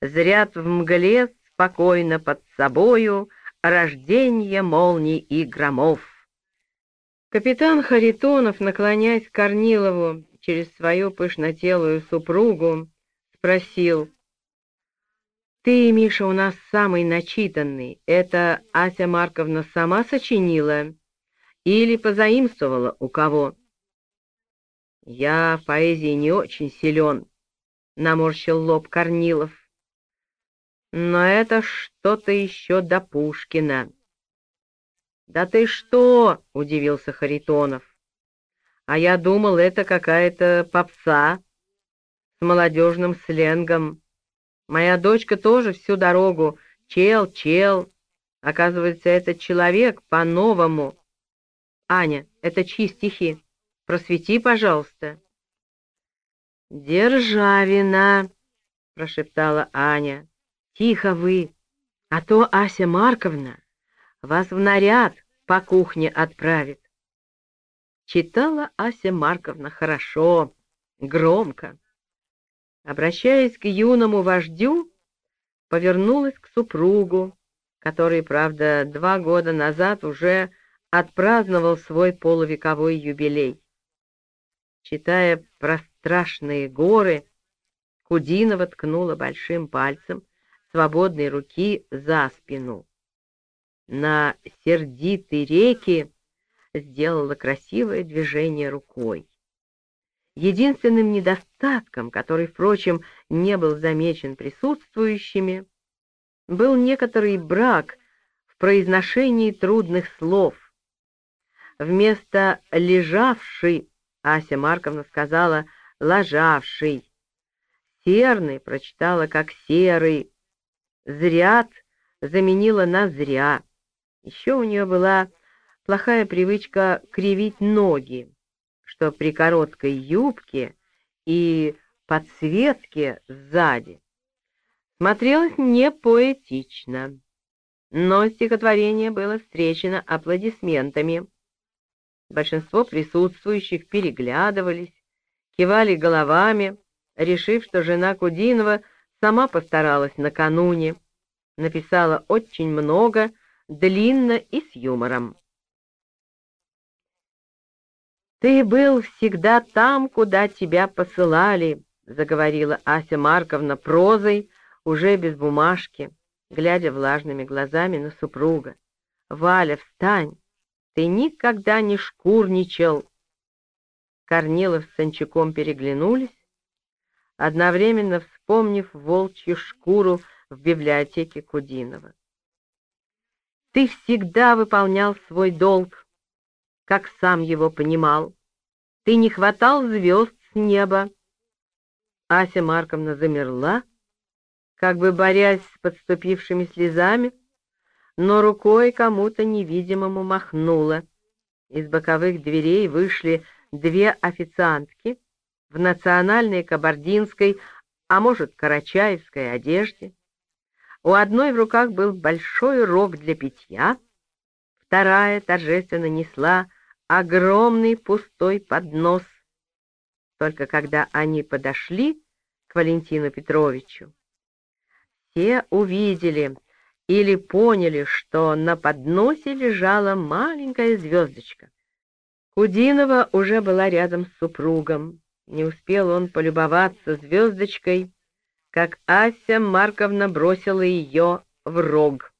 зрят в мгле спокойно под собою рождение молний и громов. Капитан Харитонов, наклоняясь к Корнилову через свою пышнотелую супругу, спросил, «Ты, Миша, у нас самый начитанный. Это Ася Марковна сама сочинила или позаимствовала у кого?» «Я в поэзии не очень силен», — наморщил лоб Корнилов. «Но это что-то еще до Пушкина». «Да ты что?» — удивился Харитонов. «А я думал, это какая-то попса с молодежным сленгом. Моя дочка тоже всю дорогу чел, чел. Оказывается, это человек по-новому. Аня, это чьи стихи?» Просвети, пожалуйста. «Державина!» — прошептала Аня. «Тихо вы, а то Ася Марковна вас в наряд по кухне отправит». Читала Ася Марковна хорошо, громко. Обращаясь к юному вождю, повернулась к супругу, который, правда, два года назад уже отпраздновал свой полувековой юбилей. Читая про страшные горы, Кудинова ткнула большим пальцем свободной руки за спину. На сердитой реке сделала красивое движение рукой. Единственным недостатком, который, впрочем, не был замечен присутствующими, был некоторый брак в произношении трудных слов. Вместо «лежавший» Ася Марковна сказала «ложавший». Серный прочитала как «серый». Зряд заменила на «зря». Еще у нее была плохая привычка кривить ноги, что при короткой юбке и подсветке сзади смотрелось не поэтично. Но стихотворение было встречено аплодисментами. Большинство присутствующих переглядывались, кивали головами, решив, что жена Кудинова сама постаралась накануне, написала очень много, длинно и с юмором. «Ты был всегда там, куда тебя посылали», — заговорила Ася Марковна прозой, уже без бумажки, глядя влажными глазами на супруга. «Валя, встань! Ты никогда не шкурничал. Корнилов с Санчаком переглянулись, одновременно вспомнив волчью шкуру в библиотеке Кудинова. Ты всегда выполнял свой долг, как сам его понимал. Ты не хватал звезд с неба. Ася Марковна замерла, как бы борясь с подступившими слезами, но рукой кому-то невидимому махнула. Из боковых дверей вышли две официантки в национальной кабардинской, а может, карачаевской одежде. У одной в руках был большой рог для питья, вторая торжественно несла огромный пустой поднос. Только когда они подошли к Валентину Петровичу, все увидели, или поняли, что на подносе лежала маленькая звездочка. Кудинова уже была рядом с супругом. Не успел он полюбоваться звездочкой, как Ася Марковна бросила ее в рог.